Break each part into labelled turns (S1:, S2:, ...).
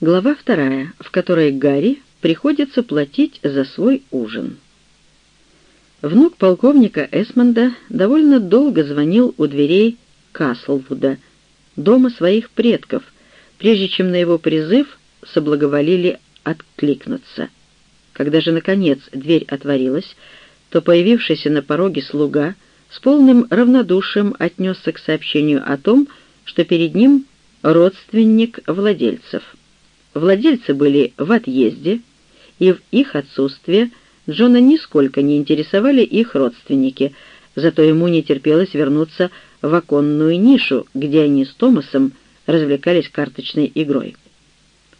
S1: Глава вторая, в которой Гарри приходится платить за свой ужин. Внук полковника Эсмонда довольно долго звонил у дверей Каслвуда, дома своих предков, прежде чем на его призыв соблаговолили откликнуться. Когда же, наконец, дверь отворилась, то появившийся на пороге слуга с полным равнодушием отнесся к сообщению о том, что перед ним родственник владельцев. Владельцы были в отъезде, и в их отсутствие Джона нисколько не интересовали их родственники, зато ему не терпелось вернуться в оконную нишу, где они с Томасом развлекались карточной игрой.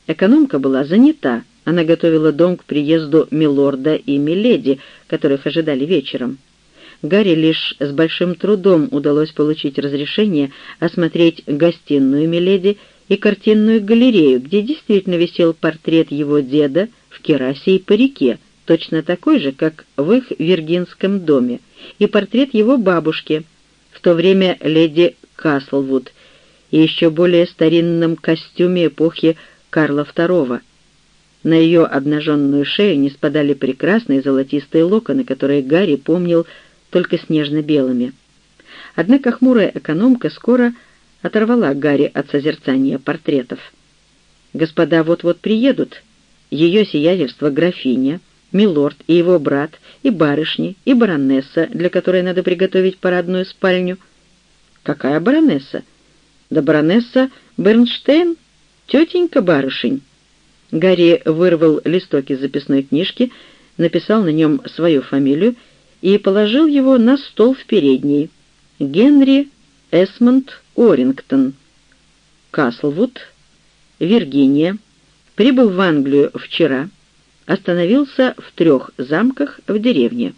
S1: Экономка была занята, она готовила дом к приезду милорда и миледи, которых ожидали вечером. Гарри лишь с большим трудом удалось получить разрешение осмотреть гостиную миледи и картинную галерею, где действительно висел портрет его деда в керасе и парике, точно такой же, как в их виргинском доме, и портрет его бабушки, в то время леди Каслвуд, и еще более старинном костюме эпохи Карла II. На ее обнаженную шею не спадали прекрасные золотистые локоны, которые Гарри помнил только снежно-белыми. Однако хмурая экономка скоро оторвала Гарри от созерцания портретов. «Господа вот-вот приедут. Ее сиятельство графиня, милорд и его брат, и барышни, и баронесса, для которой надо приготовить парадную спальню». «Какая баронесса?» «Да баронесса Бернштейн, тетенька барышень». Гарри вырвал листок из записной книжки, написал на нем свою фамилию и положил его на стол в передней. Генри Эсмонд Орингтон, Каслвуд, Виргиния, прибыл в Англию вчера, остановился в трех замках в деревне.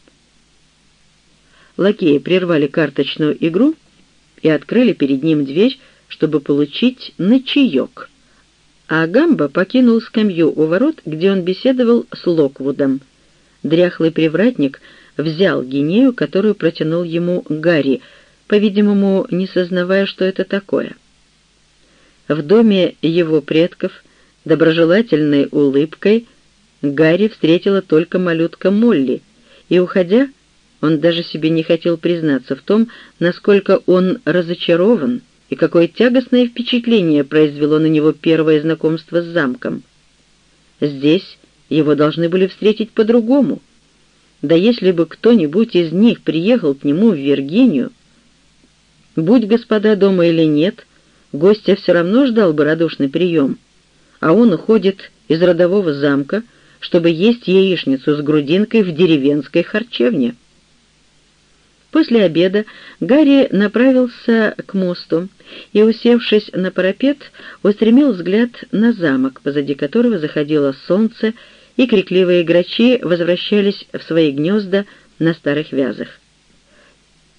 S1: Лакеи прервали карточную игру и открыли перед ним дверь, чтобы получить ночаек. А Гамба покинул скамью у ворот, где он беседовал с Локвудом. Дряхлый привратник взял гинею, которую протянул ему Гарри, по-видимому, не сознавая, что это такое. В доме его предков доброжелательной улыбкой Гарри встретила только малютка Молли, и, уходя, он даже себе не хотел признаться в том, насколько он разочарован и какое тягостное впечатление произвело на него первое знакомство с замком. Здесь его должны были встретить по-другому. Да если бы кто-нибудь из них приехал к нему в Виргинию, Будь господа дома или нет, гостя все равно ждал бы радушный прием, а он уходит из родового замка, чтобы есть яичницу с грудинкой в деревенской харчевне. После обеда Гарри направился к мосту и, усевшись на парапет, устремил взгляд на замок, позади которого заходило солнце, и крикливые грачи возвращались в свои гнезда на старых вязах.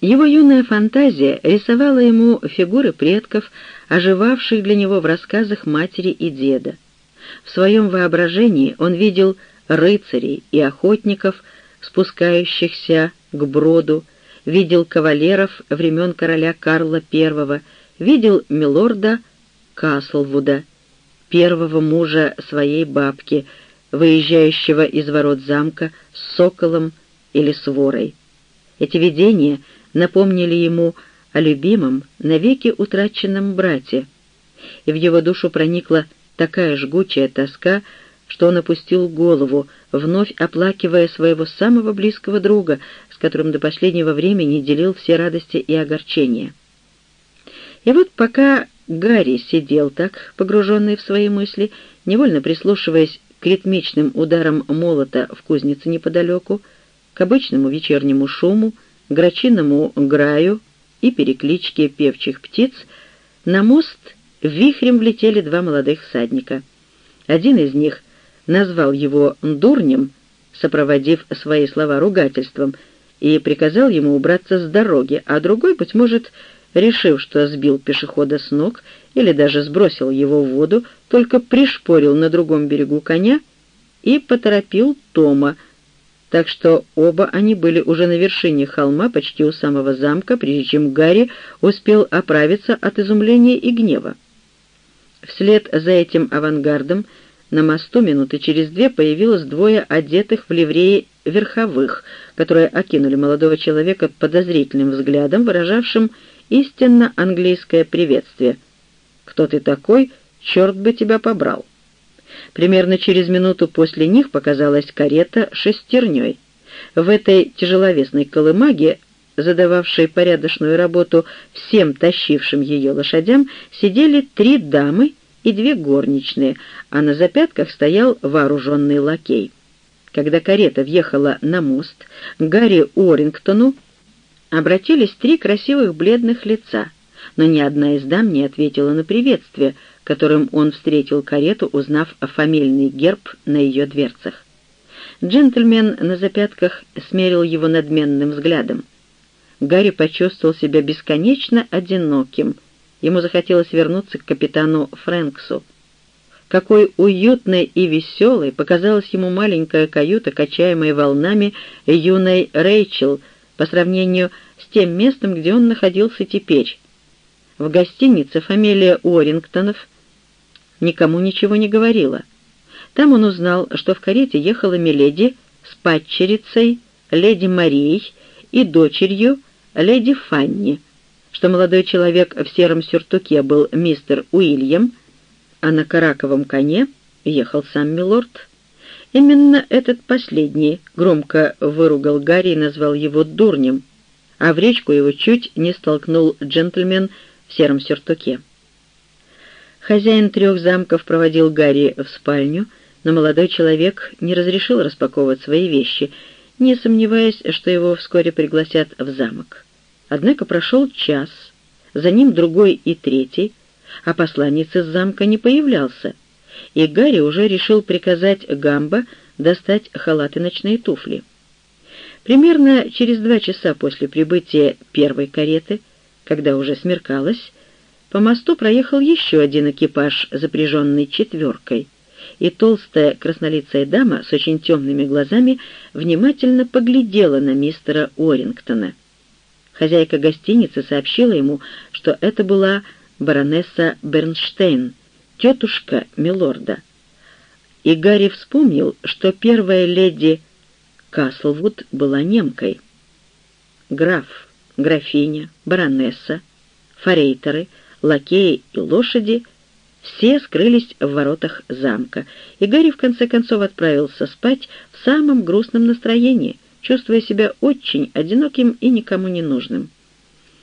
S1: Его юная фантазия рисовала ему фигуры предков, оживавших для него в рассказах матери и деда. В своем воображении он видел рыцарей и охотников, спускающихся к броду, видел кавалеров времен короля Карла I, видел милорда Каслвуда, первого мужа своей бабки, выезжающего из ворот замка с соколом или с ворой. Эти видения — напомнили ему о любимом, навеки утраченном брате, и в его душу проникла такая жгучая тоска, что он опустил голову, вновь оплакивая своего самого близкого друга, с которым до последнего времени делил все радости и огорчения. И вот пока Гарри сидел так, погруженный в свои мысли, невольно прислушиваясь к ритмичным ударам молота в кузнице неподалеку, к обычному вечернему шуму, грачиному граю и перекличке певчих птиц, на мост вихрем влетели два молодых всадника. Один из них назвал его «дурнем», сопроводив свои слова ругательством, и приказал ему убраться с дороги, а другой, быть может, решив, что сбил пешехода с ног или даже сбросил его в воду, только пришпорил на другом берегу коня и поторопил Тома, так что оба они были уже на вершине холма, почти у самого замка, прежде чем Гарри успел оправиться от изумления и гнева. Вслед за этим авангардом на мосту минуты через две появилось двое одетых в ливреи верховых, которые окинули молодого человека подозрительным взглядом, выражавшим истинно английское приветствие. «Кто ты такой? Черт бы тебя побрал!» Примерно через минуту после них показалась карета шестерней. В этой тяжеловесной колымаге, задававшей порядочную работу всем тащившим ее лошадям, сидели три дамы и две горничные, а на запятках стоял вооруженный лакей. Когда карета въехала на мост, к Гарри Уоррингтону обратились три красивых бледных лица, но ни одна из дам не ответила на приветствие, которым он встретил карету, узнав о фамильный герб на ее дверцах. Джентльмен на запятках смерил его надменным взглядом. Гарри почувствовал себя бесконечно одиноким. Ему захотелось вернуться к капитану Фрэнксу. Какой уютной и веселой показалась ему маленькая каюта, качаемая волнами юной Рэйчел, по сравнению с тем местом, где он находился теперь. В гостинице фамилия Уоррингтонов никому ничего не говорила. Там он узнал, что в карете ехала Миледи с падчерицей, леди Марией и дочерью, леди Фанни, что молодой человек в сером сюртуке был мистер Уильям, а на караковом коне ехал сам милорд. Именно этот последний громко выругал Гарри и назвал его дурнем, а в речку его чуть не столкнул джентльмен в сером сюртуке. Хозяин трех замков проводил Гарри в спальню, но молодой человек не разрешил распаковывать свои вещи, не сомневаясь, что его вскоре пригласят в замок. Однако прошел час, за ним другой и третий, а посланец из замка не появлялся, и Гарри уже решил приказать Гамбо достать халат и ночные туфли. Примерно через два часа после прибытия первой кареты, когда уже смеркалось, по мосту проехал еще один экипаж, запряженный четверкой, и толстая краснолицая дама с очень темными глазами внимательно поглядела на мистера Уоррингтона. Хозяйка гостиницы сообщила ему, что это была баронесса Бернштейн, тетушка Милорда. И Гарри вспомнил, что первая леди Каслвуд была немкой. Граф, графиня, баронесса, форейтеры — лакеи и лошади все скрылись в воротах замка, и Гарри в конце концов отправился спать в самом грустном настроении, чувствуя себя очень одиноким и никому не нужным.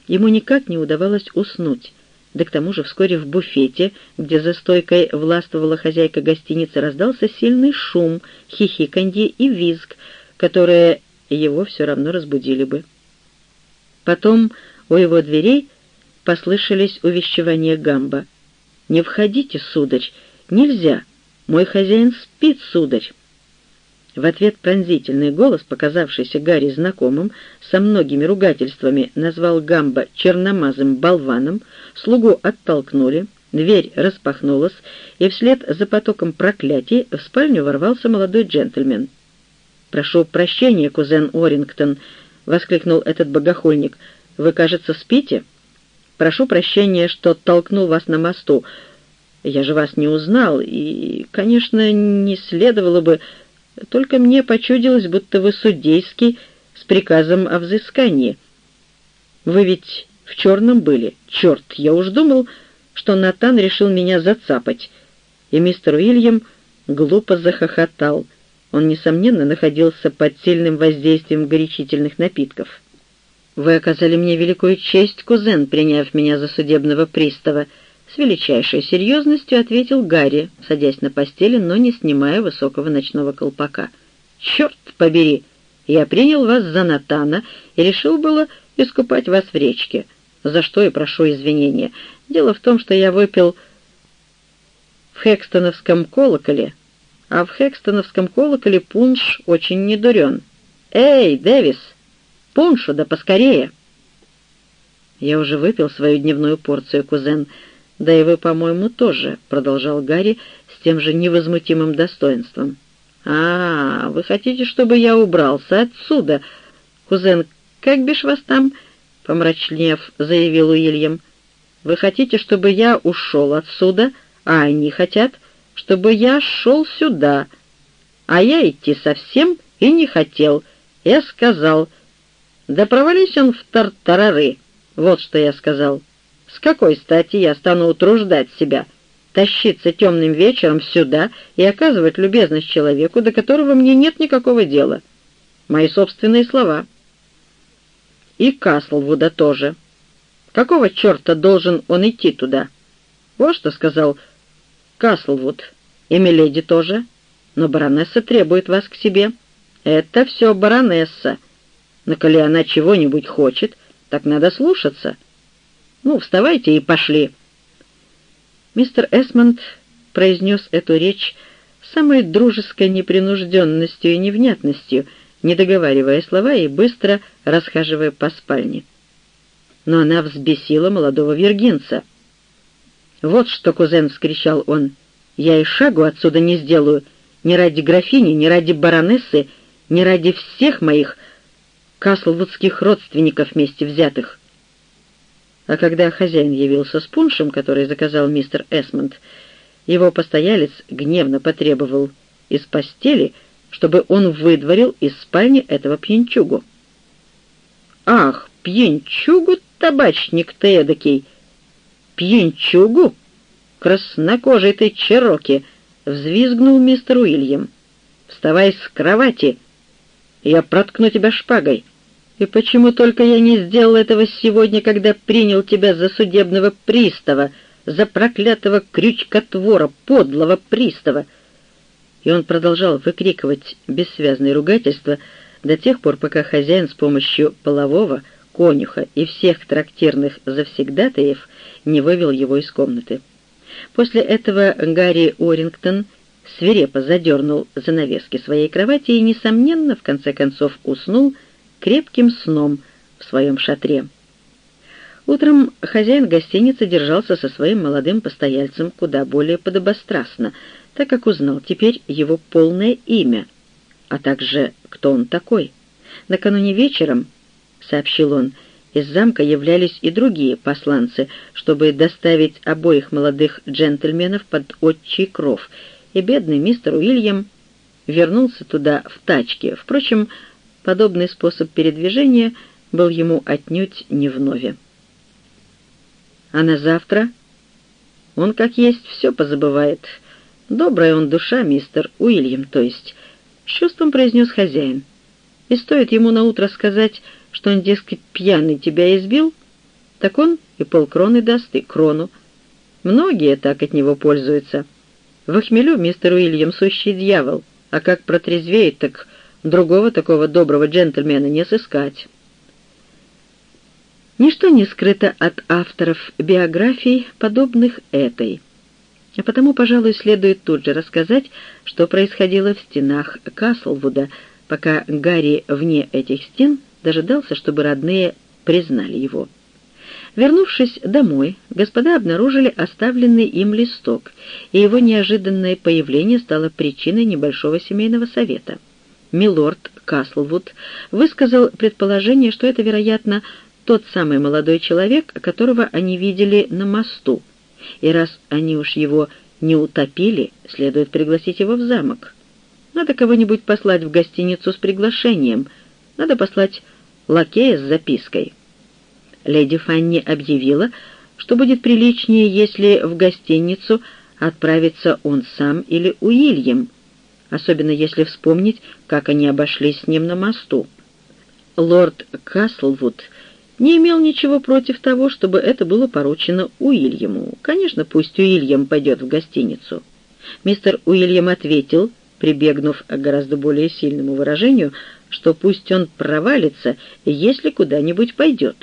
S1: Ему никак не удавалось уснуть, да к тому же вскоре в буфете, где за стойкой властвовала хозяйка гостиницы, раздался сильный шум, хихиканье и визг, которые его все равно разбудили бы. Потом у его дверей послышались увещевания Гамба. «Не входите, сударь! Нельзя! Мой хозяин спит, сударь!» В ответ пронзительный голос, показавшийся Гарри знакомым, со многими ругательствами назвал Гамба черномазым болваном, слугу оттолкнули, дверь распахнулась, и вслед за потоком проклятий в спальню ворвался молодой джентльмен. «Прошу прощения, кузен Орингтон!» — воскликнул этот богохульник. «Вы, кажется, спите?» Прошу прощения, что толкнул вас на мосту. Я же вас не узнал, и, конечно, не следовало бы... Только мне почудилось, будто вы судейский с приказом о взыскании. Вы ведь в черном были. Черт, я уж думал, что Натан решил меня зацапать. И мистер Уильям глупо захохотал. Он, несомненно, находился под сильным воздействием горячительных напитков. «Вы оказали мне великую честь, кузен, приняв меня за судебного пристава», — с величайшей серьезностью ответил Гарри, садясь на постели, но не снимая высокого ночного колпака. «Черт побери! Я принял вас за Натана и решил было искупать вас в речке, за что и прошу извинения. Дело в том, что я выпил в Хекстоновском колоколе, а в Хекстоновском колоколе пунш очень недурен. Эй, Дэвис!» Пуншу, да поскорее!» «Я уже выпил свою дневную порцию, кузен. Да и вы, по-моему, тоже», — продолжал Гарри с тем же невозмутимым достоинством. «А, вы хотите, чтобы я убрался отсюда? Кузен, как бишь вас там?» — помрачнев, заявил Уильям. «Вы хотите, чтобы я ушел отсюда, а они хотят, чтобы я шел сюда, а я идти совсем и не хотел. Я сказал, да провались он в тартарары, вот что я сказал. С какой стати я стану утруждать себя, тащиться темным вечером сюда и оказывать любезность человеку, до которого мне нет никакого дела? Мои собственные слова. И Каслвуда тоже. Какого черта должен он идти туда? Вот что сказал Каслвуд. И Миледи тоже. Но баронесса требует вас к себе. Это все баронесса. Но коли она чего-нибудь хочет, так надо слушаться. Ну, вставайте и пошли. Мистер Эсмонд произнес эту речь самой дружеской непринужденностью и невнятностью, не договаривая слова и быстро расхаживая по спальне. Но она взбесила молодого виргинца. «Вот что, кузен!» — вскричал он. «Я и шагу отсюда не сделаю, ни ради графини, ни ради баронессы, ни ради всех моих каслвудских родственников вместе взятых». А когда хозяин явился с пуншем, который заказал мистер Эсмонд, его постоялец гневно потребовал из постели, чтобы он выдворил из спальни этого пьянчугу. «Ах, пьянчугу, табачник ты эдакий! Пьянчугу? Краснокожий ты чероки!» — взвизгнул мистер Уильям. «Вставай с кровати! Я проткну тебя шпагой!» И почему только я не сделал этого сегодня, когда принял тебя за судебного пристава, за проклятого крючкотвора, подлого пристава?» И он продолжал выкрикивать бессвязные ругательства до тех пор, пока хозяин с помощью полового, конюха и всех трактирных завсегдатаев не вывел его из комнаты. После этого Гарри Орингтон свирепо задернул занавески своей кровати и, несомненно, в конце концов уснул, крепким сном в своем шатре. Утром хозяин гостиницы держался со своим молодым постояльцем куда более подобострастно, так как узнал теперь его полное имя, а также кто он такой. Накануне вечером, — сообщил он, — из замка являлись и другие посланцы, чтобы доставить обоих молодых джентльменов под отчий кров, и бедный мистер Уильям вернулся туда в тачке. Впрочем, подобный способ передвижения был ему отнюдь не вновь. А на завтра он, как есть, все позабывает. Добрая он душа, мистер Уильям, то есть, с чувством произнес хозяин. И стоит ему наутро сказать, что он, дескать, пьяный тебя избил, так он и полкроны даст, и крону. Многие так от него пользуются. В хмелю мистер Уильям сущий дьявол, а как протрезвеет, так Другого такого доброго джентльмена не сыскать. Ничто не скрыто от авторов биографий, подобных этой. А потому, пожалуй, следует тут же рассказать, что происходило в стенах Каслвуда, пока Гарри вне этих стен дожидался, чтобы родные признали его. Вернувшись домой, господа обнаружили оставленный им листок, и его неожиданное появление стало причиной небольшого семейного совета — милорд Каслвуд высказал предположение, что это, вероятно, тот самый молодой человек, которого они видели на мосту, и раз они уж его не утопили, следует пригласить его в замок. Надо кого-нибудь послать в гостиницу с приглашением, надо послать лакея с запиской. Леди Фанни объявила, что будет приличнее, если в гостиницу отправится он сам или Уильям, особенно если вспомнить, как они обошлись с ним на мосту. Лорд Каслвуд не имел ничего против того, чтобы это было поручено Уильяму. Конечно, пусть Уильям пойдет в гостиницу. Мистер Уильям ответил, прибегнув к гораздо более сильному выражению, что пусть он провалится, если куда-нибудь пойдет.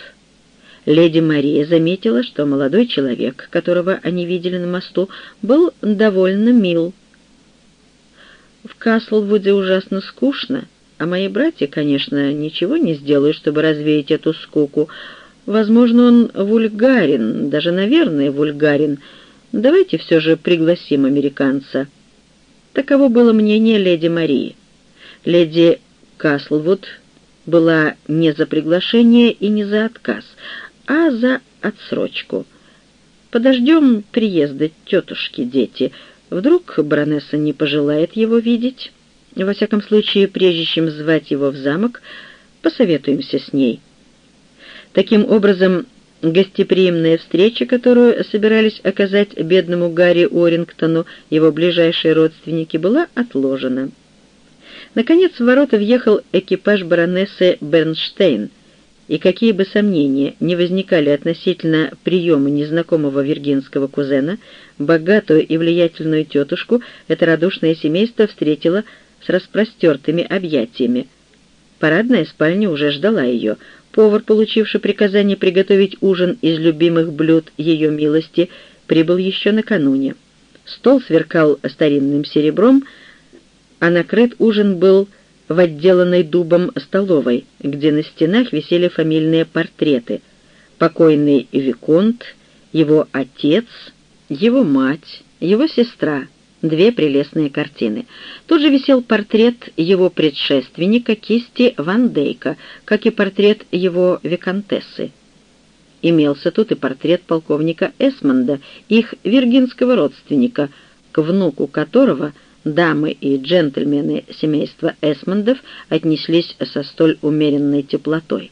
S1: Леди Мария заметила, что молодой человек, которого они видели на мосту, был довольно мил, в Каслвуде ужасно скучно, а мои братья, конечно, ничего не сделают, чтобы развеять эту скуку. Возможно, он вульгарен, даже, наверное, вульгарен. Давайте все же пригласим американца. Таково было мнение леди Марии. Леди Каслвуд была не за приглашение и не за отказ, а за отсрочку — Подождем приезда тетушки, дети. Вдруг баронесса не пожелает его видеть? Во всяком случае, прежде чем звать его в замок, посоветуемся с ней. Таким образом, гостеприимная встреча, которую собирались оказать бедному Гарри Орингтону его ближайшие родственники, была отложена. Наконец в ворота въехал экипаж баронессы Бернштейн, и какие бы сомнения не возникали относительно приема незнакомого виргинского кузена, богатую и влиятельную тетушку это радушное семейство встретило с распростертыми объятиями. Парадная спальня уже ждала ее. Повар, получивший приказание приготовить ужин из любимых блюд ее милости, прибыл еще накануне. Стол сверкал старинным серебром, а накрыт ужин был в отделанной дубом столовой, где на стенах висели фамильные портреты. Покойный Виконт, его отец, его мать, его сестра. Две прелестные картины. Тут же висел портрет его предшественника кисти Ван Дейка, как и портрет его виконтессы. Имелся тут и портрет полковника Эсмонда, их виргинского родственника, к внуку которого – дамы и джентльмены семейства Эсмондов отнеслись со столь умеренной теплотой.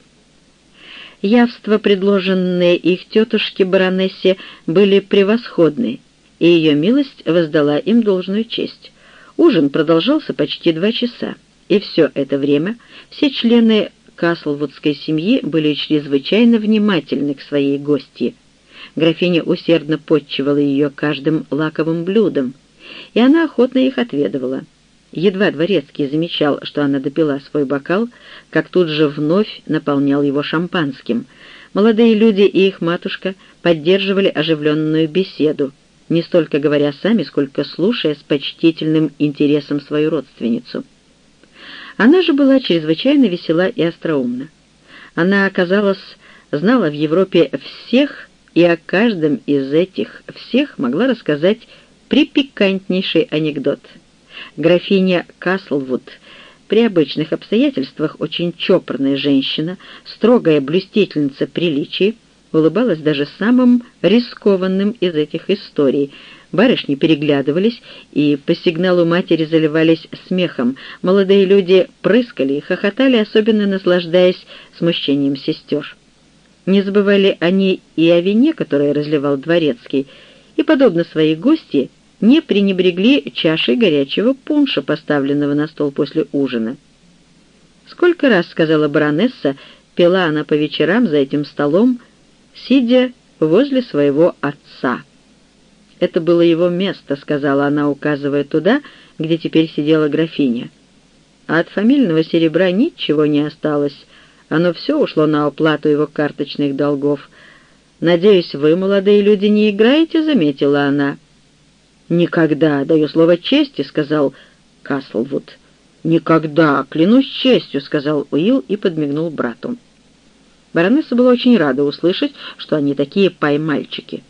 S1: Явства, предложенные их тетушке баронессе, были превосходны, и ее милость воздала им должную честь. Ужин продолжался почти два часа, и все это время все члены Каслвудской семьи были чрезвычайно внимательны к своей гостье. Графиня усердно подчивала ее каждым лаковым блюдом, и она охотно их отведывала. Едва дворецкий замечал, что она допила свой бокал, как тут же вновь наполнял его шампанским. Молодые люди и их матушка поддерживали оживленную беседу, не столько говоря сами, сколько слушая с почтительным интересом свою родственницу. Она же была чрезвычайно весела и остроумна. Она, оказалось, знала в Европе всех и о каждом из этих всех могла рассказать припикантнейший анекдот. Графиня Каслвуд, при обычных обстоятельствах очень чопорная женщина, строгая блюстительница приличий, улыбалась даже самым рискованным из этих историй. Барышни переглядывались и по сигналу матери заливались смехом. Молодые люди прыскали и хохотали, особенно наслаждаясь смущением сестер. Не забывали они и о вине, которое разливал дворецкий, и, подобно своей гости, не пренебрегли чашей горячего пунша, поставленного на стол после ужина. «Сколько раз, — сказала баронесса, — пила она по вечерам за этим столом, сидя возле своего отца». «Это было его место», — сказала она, указывая туда, где теперь сидела графиня. «А от фамильного серебра ничего не осталось. Оно все ушло на оплату его карточных долгов. Надеюсь, вы, молодые люди, не играете?» — заметила она. «Никогда, даю слово чести», — сказал Каслвуд. «Никогда, клянусь честью», — сказал Уилл и подмигнул брату. Баронесса была очень рада услышать, что они такие поймальчики.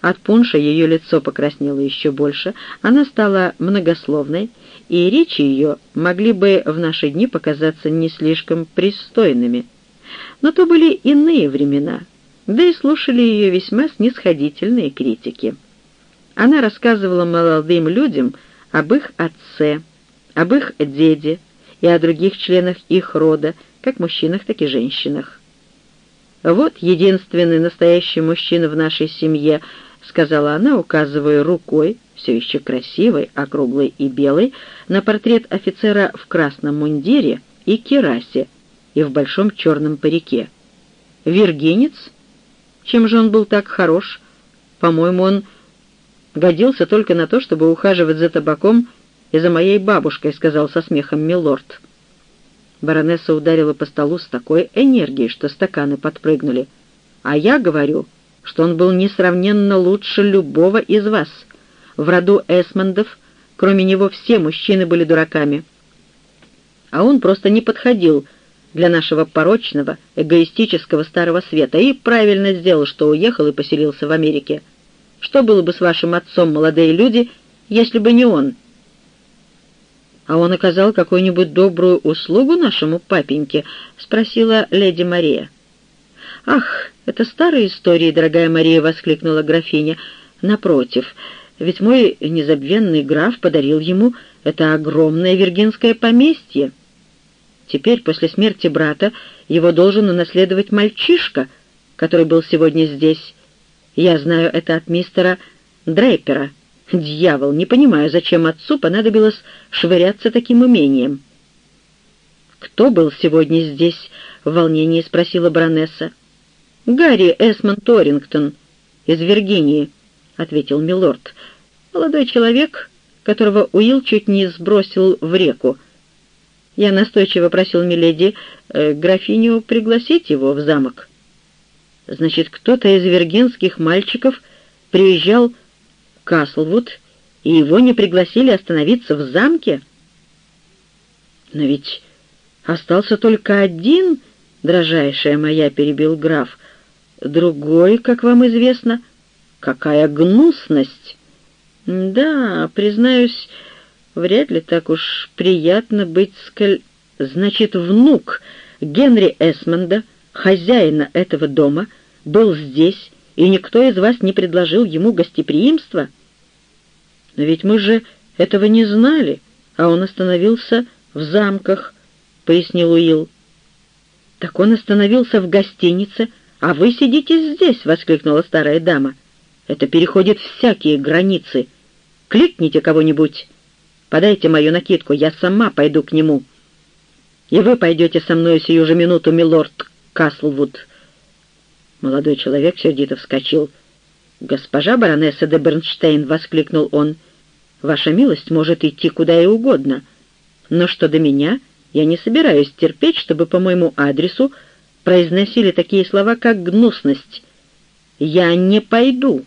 S1: От пунша ее лицо покраснело еще больше, она стала многословной, и речи ее могли бы в наши дни показаться не слишком пристойными. Но то были иные времена, да и слушали ее весьма снисходительные критики. Она рассказывала молодым людям об их отце, об их деде и о других членах их рода, как мужчинах, так и женщинах. «Вот единственный настоящий мужчина в нашей семье», — сказала она, указывая рукой, все еще красивой, округлой и белой, на портрет офицера в красном мундире и керасе и в большом черном парике. «Виргинец? Чем же он был так хорош? По-моему, он годился только на то, чтобы ухаживать за табаком и за моей бабушкой», — сказал со смехом милорд. Баронесса ударила по столу с такой энергией, что стаканы подпрыгнули. «А я говорю, что он был несравненно лучше любого из вас. В роду Эсмондов, кроме него, все мужчины были дураками. А он просто не подходил для нашего порочного, эгоистического старого света и правильно сделал, что уехал и поселился в Америке». Что было бы с вашим отцом, молодые люди, если бы не он? А он оказал какую-нибудь добрую услугу нашему папеньке? — спросила леди Мария. «Ах, это старые истории, дорогая Мария!» — воскликнула графиня. «Напротив, ведь мой незабвенный граф подарил ему это огромное виргинское поместье. Теперь, после смерти брата, его должен унаследовать мальчишка, который был сегодня здесь. Я знаю это от мистера Дрейпера. Дьявол, не понимаю, зачем отцу понадобилось швыряться таким умением». «Кто был сегодня здесь?» — в волнении спросила баронесса. «Гарри Эсмон Торингтон из Виргинии», — ответил милорд. «Молодой человек, которого Уилл чуть не сбросил в реку. Я настойчиво просил Миледи э, графиню пригласить его в замок». «Значит, кто-то из виргинских мальчиков приезжал в Каслвуд, и его не пригласили остановиться в замке?» «Но ведь остался только один...» дрожайшая моя, — перебил граф, Другой, как вам известно, какая гнусность! Да, признаюсь, вряд ли так уж приятно быть сколь... Значит, внук Генри Эсмонда, хозяина этого дома, был здесь, и никто из вас не предложил ему гостеприимства? Но ведь мы же этого не знали, а он остановился в замках, — пояснил Уилл. Так он остановился в гостинице, «А вы сидите здесь!» — воскликнула старая дама. «Это переходит всякие границы. Кликните кого-нибудь. Подайте мою накидку, я сама пойду к нему. И вы пойдете со мной сию же минуту, милорд Каслвуд». Молодой человек сердито вскочил. «Госпожа баронесса де Бернштейн!» — воскликнул он. «Ваша милость может идти куда и угодно. Но что до меня, я не собираюсь терпеть, чтобы по моему адресу произносили такие слова, как «гнусность». «Я не пойду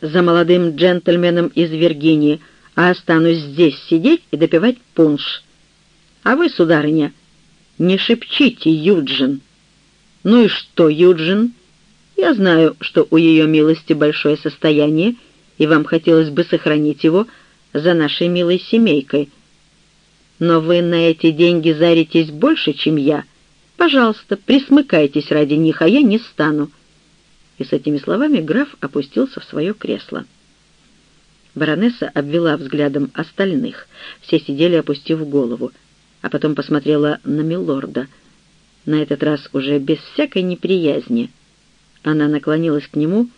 S1: за молодым джентльменом из Виргинии, а останусь здесь сидеть и допивать пунш. А вы, сударыня, не шепчите, Юджин». «Ну и что, Юджин? Я знаю, что у ее милости большое состояние, и вам хотелось бы сохранить его за нашей милой семейкой. Но вы на эти деньги заритесь больше, чем я» Пожалуйста, присмыкайтесь ради них, а я не стану». И с этими словами граф опустился в свое кресло. Баронесса обвела взглядом остальных. Все сидели, опустив голову, а потом посмотрела на милорда. На этот раз уже без всякой неприязни. Она наклонилась к нему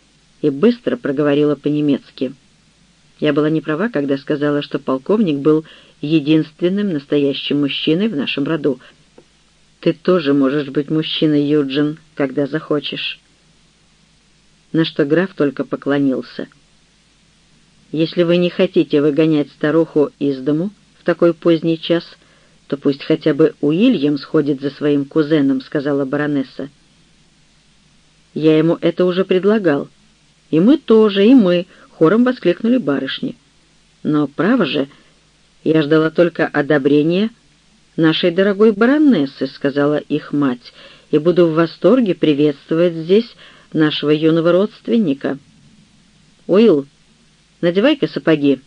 S1: и быстро проговорила по-немецки. Я была не права, когда сказала, что полковник был единственным настоящим мужчиной в нашем роду, ты тоже можешь быть мужчиной, Юджин, когда захочешь». На что граф только поклонился. «Если вы не хотите выгонять старуху из дому в такой поздний час, то пусть хотя бы Уильям сходит за своим кузеном», — сказала баронесса. «Я ему это уже предлагал. И мы тоже, и мы», — хором воскликнули барышни. «Но, право же, я ждала только одобрения нашей дорогой баронессы», — сказала их мать, «и буду в восторге приветствовать здесь нашего юного родственника». «Уилл, надевай-ка сапоги,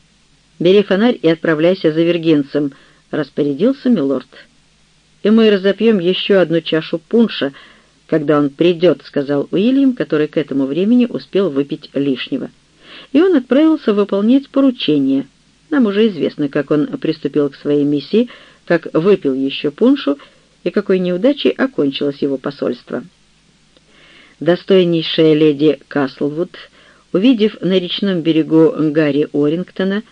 S1: бери фонарь и отправляйся за вергенцем», — распорядился милорд. «И мы разопьем еще одну чашу пунша, когда он придет», — сказал Уильям, который к этому времени успел выпить лишнего. И он отправился выполнять поручение. Нам уже известно, как он приступил к своей миссии — как выпил еще пуншу и какой неудачей окончилось его посольство. Достойнейшая леди Каслвуд, увидев на речном берегу Гарри Орингтона,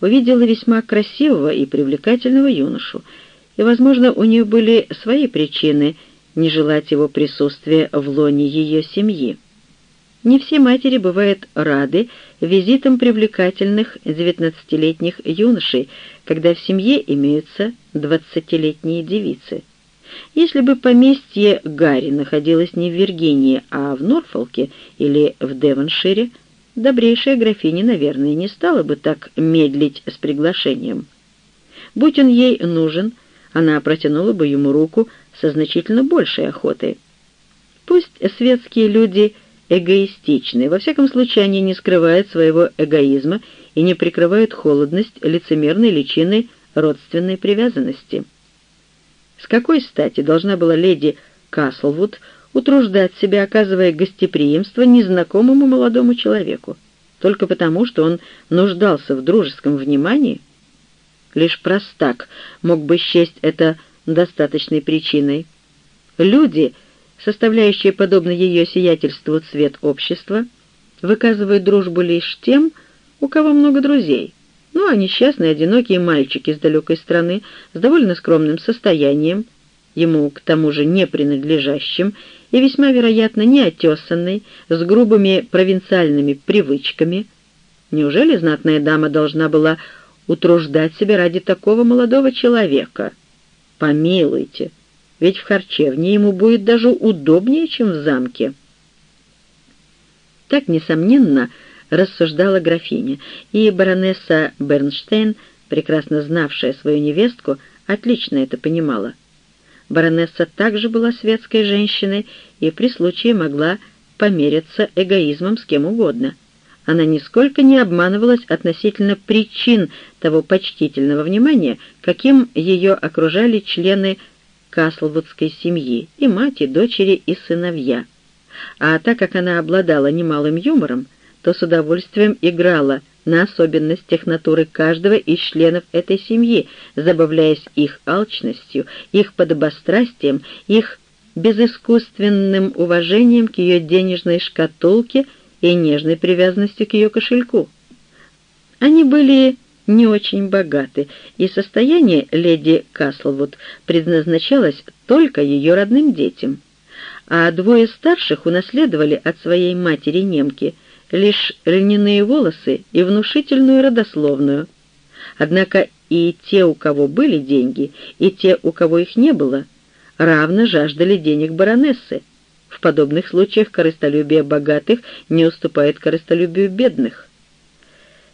S1: увидела весьма красивого и привлекательного юношу, и, возможно, у нее были свои причины не желать его присутствия в лоне ее семьи. Не все матери бывают рады визитам привлекательных девятнадцатилетних юношей, когда в семье имеются двадцатилетние девицы. Если бы поместье Гарри находилось не в Виргинии, а в Норфолке или в Девоншире, добрейшая графиня, наверное, не стала бы так медлить с приглашением. Будь он ей нужен, она протянула бы ему руку со значительно большей охотой. Пусть светские люди эгоистичны, во всяком случае они не скрывают своего эгоизма и не прикрывают холодность лицемерной личиной родственной привязанности. С какой стати должна была леди Каслвуд утруждать себя, оказывая гостеприимство незнакомому молодому человеку, только потому, что он нуждался в дружеском внимании? Лишь простак мог бы счесть это достаточной причиной. Люди, составляющие, подобно ее сиятельству, цвет общества, выказывают дружбу лишь тем, у кого много друзей. Ну, а несчастные одинокие мальчики с далекой страны, с довольно скромным состоянием, ему к тому же не принадлежащим и весьма вероятно неотесанный, с грубыми провинциальными привычками. Неужели знатная дама должна была утруждать себя ради такого молодого человека? Помилуйте, ведь в харчевне ему будет даже удобнее, чем в замке. Так, несомненно, рассуждала графиня, и баронесса Бернштейн, прекрасно знавшая свою невестку, отлично это понимала. Баронесса также была светской женщиной и при случае могла помериться эгоизмом с кем угодно. Она нисколько не обманывалась относительно причин того почтительного внимания, каким ее окружали члены Каслвудской семьи, и мать, и дочери, и сыновья. А так как она обладала немалым юмором, то с удовольствием играла на особенностях натуры каждого из членов этой семьи, забавляясь их алчностью, их подобострастием, их безыскусственным уважением к ее денежной шкатулке и нежной привязанностью к ее кошельку. Они были не очень богаты, и состояние леди Каслвуд предназначалось только ее родным детям. А двое старших унаследовали от своей матери-немки – лишь льняные волосы и внушительную родословную. Однако и те, у кого были деньги, и те, у кого их не было, равно жаждали денег баронессы. В подобных случаях корыстолюбие богатых не уступает корыстолюбию бедных.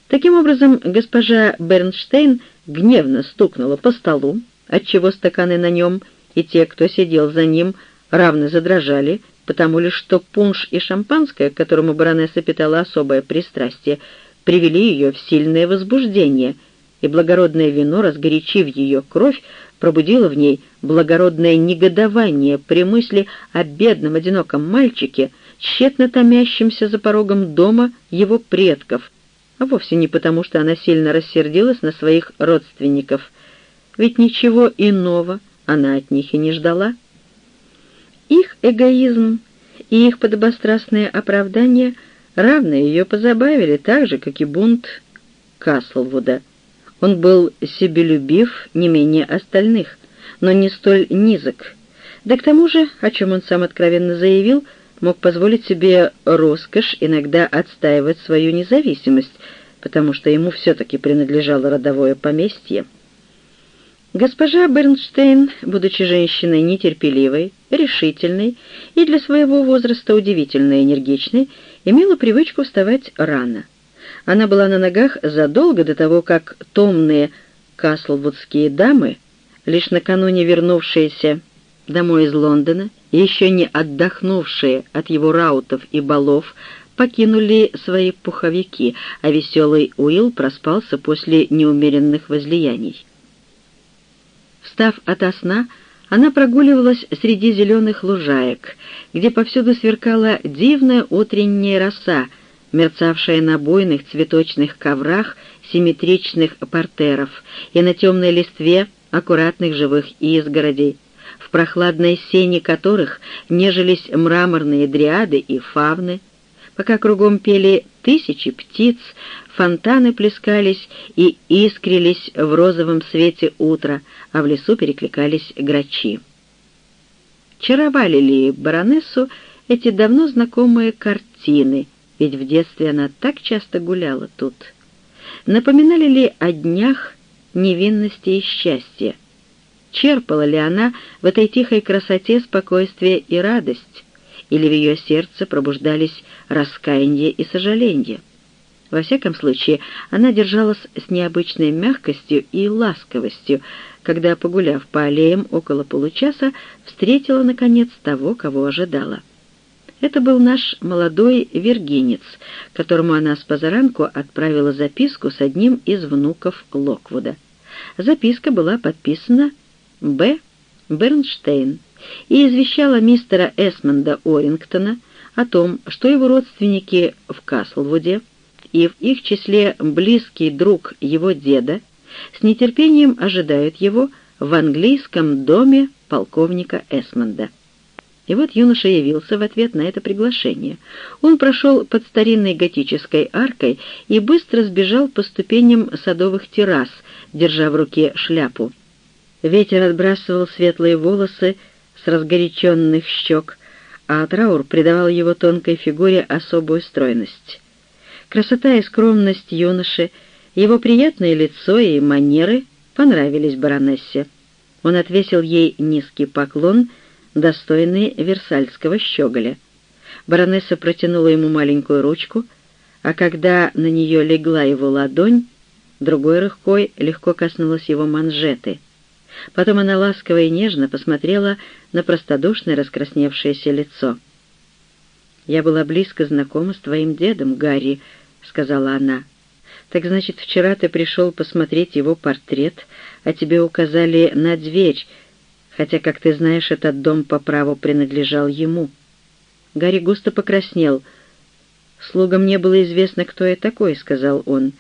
S1: Таким образом, госпожа Бернштейн гневно стукнула по столу, отчего стаканы на нем и те, кто сидел за ним, равно задрожали, потому лишь что пунш и шампанское, к которому баронесса питала особое пристрастие, привели ее в сильное возбуждение, и благородное вино, разгорячив ее кровь, пробудило в ней благородное негодование при мысли о бедном одиноком мальчике, тщетно томящемся за порогом дома его предков, а вовсе не потому, что она сильно рассердилась на своих родственников, ведь ничего иного она от них и не ждала. Их эгоизм и их подобострастные оправдания равно ее позабавили, так же, как и бунт Каслвуда. Он был себелюбив не менее остальных, но не столь низок. Да к тому же, о чем он сам откровенно заявил, мог позволить себе роскошь иногда отстаивать свою независимость, потому что ему все-таки принадлежало родовое поместье. Госпожа Бернштейн, будучи женщиной нетерпеливой, решительной и для своего возраста удивительно энергичной, имела привычку вставать рано. Она была на ногах задолго до того, как томные каслвудские дамы, лишь накануне вернувшиеся домой из Лондона и еще не отдохнувшие от его раутов и балов, покинули свои пуховики, а веселый Уилл проспался после неумеренных возлияний. Встав ото сна, она прогуливалась среди зеленых лужаек, где повсюду сверкала дивная утренняя роса, мерцавшая на буйных цветочных коврах симметричных портеров и на темной листве аккуратных живых изгородей, в прохладной сене которых нежились мраморные дриады и фавны, пока кругом пели тысячи птиц, фонтаны плескались и искрились в розовом свете утра, а в лесу перекликались грачи. Чаровали ли баронессу эти давно знакомые картины, ведь в детстве она так часто гуляла тут? Напоминали ли о днях невинности и счастья? Черпала ли она в этой тихой красоте спокойствие и радость? Или в ее сердце пробуждались раскаяние и сожаление? Во всяком случае, она держалась с необычной мягкостью и ласковостью, когда, погуляв по аллеям около получаса, встретила, наконец, того, кого ожидала. Это был наш молодой вергинец, которому она с позаранку отправила записку с одним из внуков Локвуда. Записка была подписана «Б. Бернштейн» и извещала мистера Эсмонда Орингтона о том, что его родственники в Каслвуде и в их числе близкий друг его деда с нетерпением ожидают его в английском доме полковника Эсмонда. И вот юноша явился в ответ на это приглашение. Он прошел под старинной готической аркой и быстро сбежал по ступеням садовых террас, держа в руке шляпу. Ветер отбрасывал светлые волосы с разгоряченных щек, а траур придавал его тонкой фигуре особую стройность. Красота и скромность юноши, его приятное лицо и манеры понравились баронессе. Он отвесил ей низкий поклон — достойный Версальского щеголя. Баронесса протянула ему маленькую ручку, а когда на нее легла его ладонь, другой рукой легко коснулась его манжеты. Потом она ласково и нежно посмотрела на простодушное раскрасневшееся лицо. «Я была близко знакома с твоим дедом, Гарри», — сказала она. «Так значит, вчера ты пришел посмотреть его портрет, а тебе указали на дверь, хотя, как ты знаешь, этот дом по праву принадлежал ему». Гарри густо покраснел. «Слугам не было известно, кто я такой», — сказал он.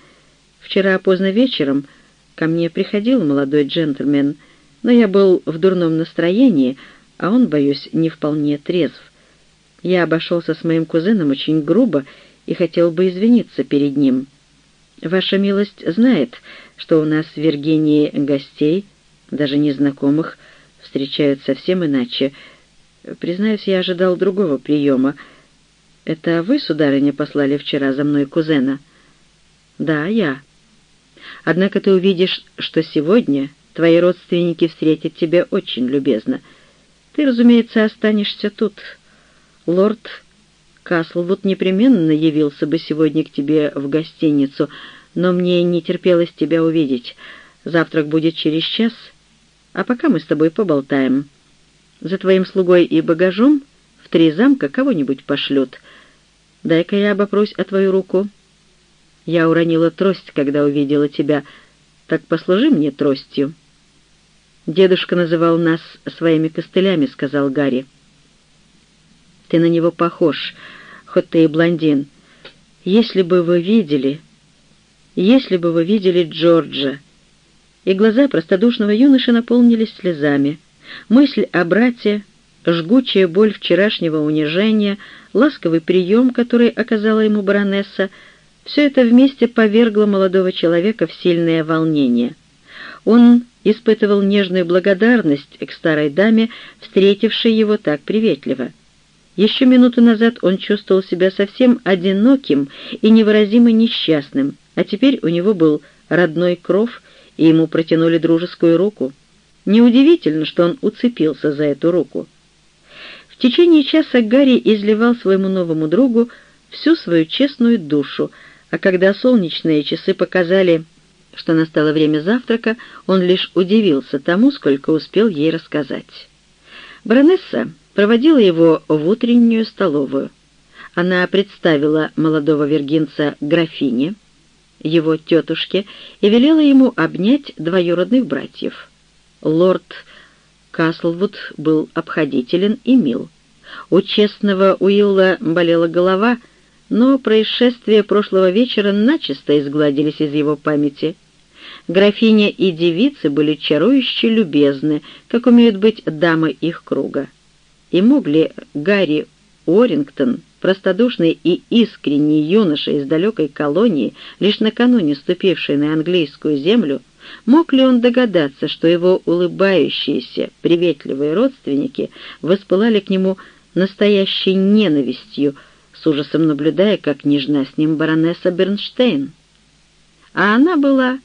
S1: «Вчера поздно вечером ко мне приходил молодой джентльмен, но я был в дурном настроении, а он, боюсь, не вполне трезв. Я обошелся с моим кузеном очень грубо и хотел бы извиниться перед ним. Ваша милость знает, что у нас в Виргинии гостей, даже незнакомых, — встречают совсем иначе. Признаюсь, я ожидал другого приема. Это вы, сударыня, послали вчера за мной кузена?» «Да, я. Однако ты увидишь, что сегодня твои родственники встретят тебя очень любезно. Ты, разумеется, останешься тут. Лорд Каслвуд непременно явился бы сегодня к тебе в гостиницу, но мне не терпелось тебя увидеть. Завтрак будет через час, а пока мы с тобой поболтаем. За твоим слугой и багажом в три замка кого-нибудь пошлют. Дай-ка я обопрусь о твою руку. Я уронила трость, когда увидела тебя. Так послужи мне тростью». «Дедушка называл нас своими костылями», — сказал Гарри. «Ты на него похож, хоть ты и блондин. Если бы вы видели... Если бы вы видели Джорджа, и глаза простодушного юноши наполнились слезами. Мысль о брате, жгучая боль вчерашнего унижения, ласковый прием, который оказала ему баронесса, все это вместе повергло молодого человека в сильное волнение. Он испытывал нежную благодарность к старой даме, встретившей его так приветливо. Еще минуту назад он чувствовал себя совсем одиноким и невыразимо несчастным, а теперь у него был родной кров и ему протянули дружескую руку. Неудивительно, что он уцепился за эту руку. В течение часа Гарри изливал своему новому другу всю свою честную душу, а когда солнечные часы показали, что настало время завтрака, он лишь удивился тому, сколько успел ей рассказать. Баронесса проводила его в утреннюю столовую. Она представила молодого вергинца графине, его тетушке и велела ему обнять двоюродных братьев. Лорд Каслвуд был обходителен и мил. У честного Уилла болела голова, но происшествия прошлого вечера начисто изгладились из его памяти. Графиня и девицы были чарующе любезны, как умеют быть дамы их круга. И мог ли Гарри Уоррингтон простодушный и искренний юноша из далекой колонии, лишь накануне ступивший на английскую землю, мог ли он догадаться, что его улыбающиеся, приветливые родственники воспылали к нему настоящей ненавистью, с ужасом наблюдая, как нежна с ним баронесса Бернштейн? А она была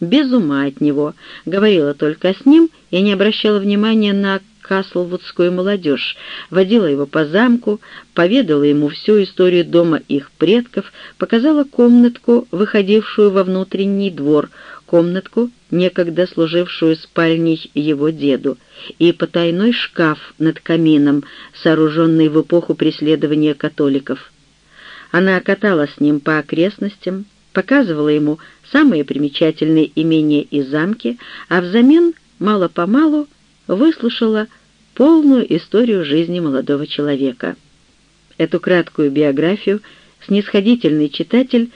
S1: без ума от него, говорила только с ним и не обращала внимания на каслвудскую молодежь, водила его по замку, поведала ему всю историю дома их предков, показала комнатку, выходившую во внутренний двор, комнатку, некогда служившую спальней его деду, и потайной шкаф над камином, сооруженный в эпоху преследования католиков. Она катала с ним по окрестностям, показывала ему самые примечательные имения и замки, а взамен мало-помалу выслушала полную историю жизни молодого человека. Эту краткую биографию снисходительный читатель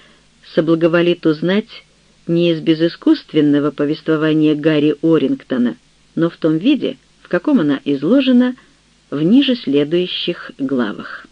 S1: соблаговолит узнать не из безыскусственного повествования Гарри Орингтона, но в том виде, в каком она изложена в ниже следующих главах.